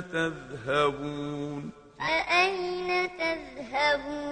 تذهبون؟ فأين تذهبون؟